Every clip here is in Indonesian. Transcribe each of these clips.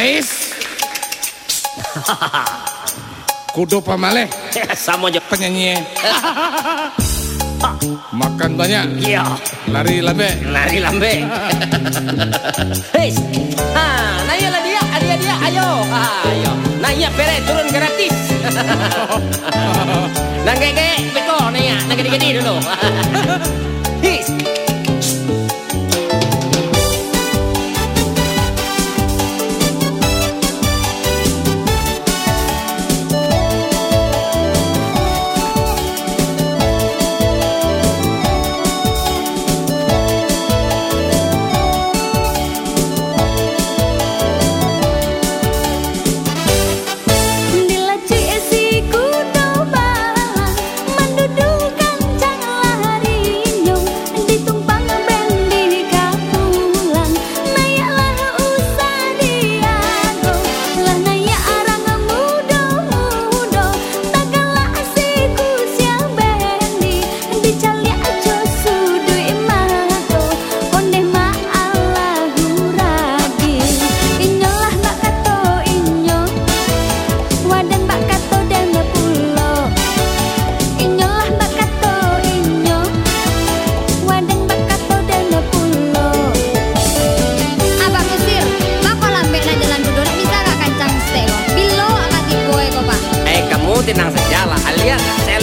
Ais. Kudu pamaleh. Sama aja penyanyi. Makan banyak. Iya. Lari lambe. Lari lambe. Hei. Ah, lah dia, dia dia ayo. Ayo. Naya pere turun gratis. Nang gege beko naya, ya, dulu.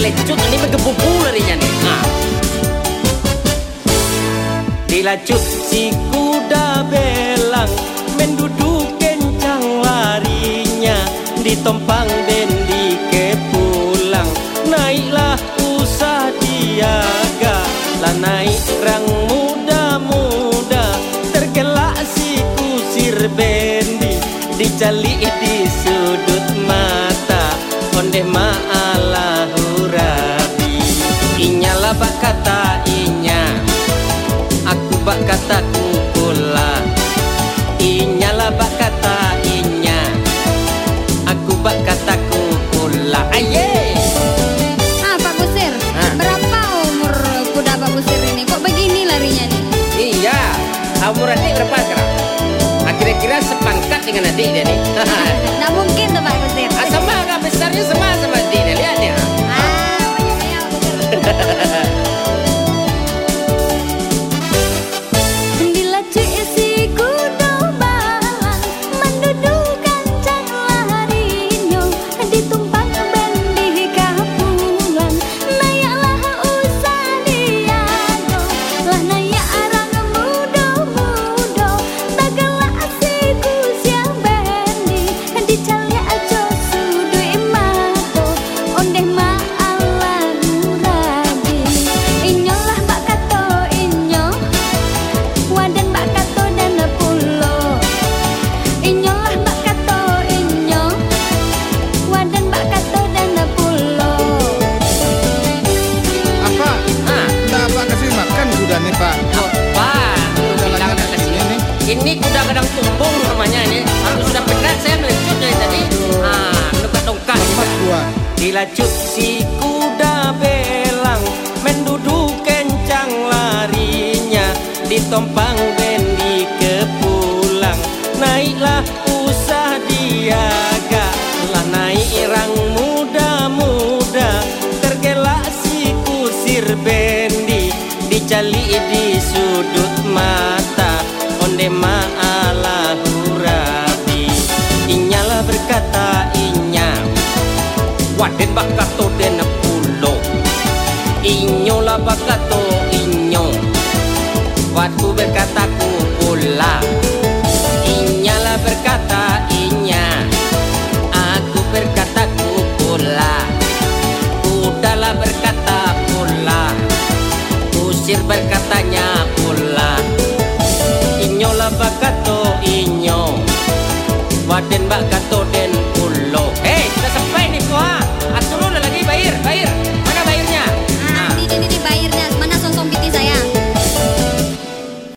lecut ini kebubu larinya nih nah. Dilacut si kuda belang menduduk kencang larinya ditompang dan dikepulang naiklah usah diaga lah naik rang muda-muda tergelak si kusir bendi dicali di sudut mata onde maala olviden Dilacut si kuda belang Mendudu kencang larinya Ditompang Guarden bakato den pulo Inyo la bakato inyo. Watku berkataku pula Inya la berkata inya. Aku berkataku pula Udahlah berkata pula Usir berkatanya pula Inyo la bakato inyo. Waden bakato den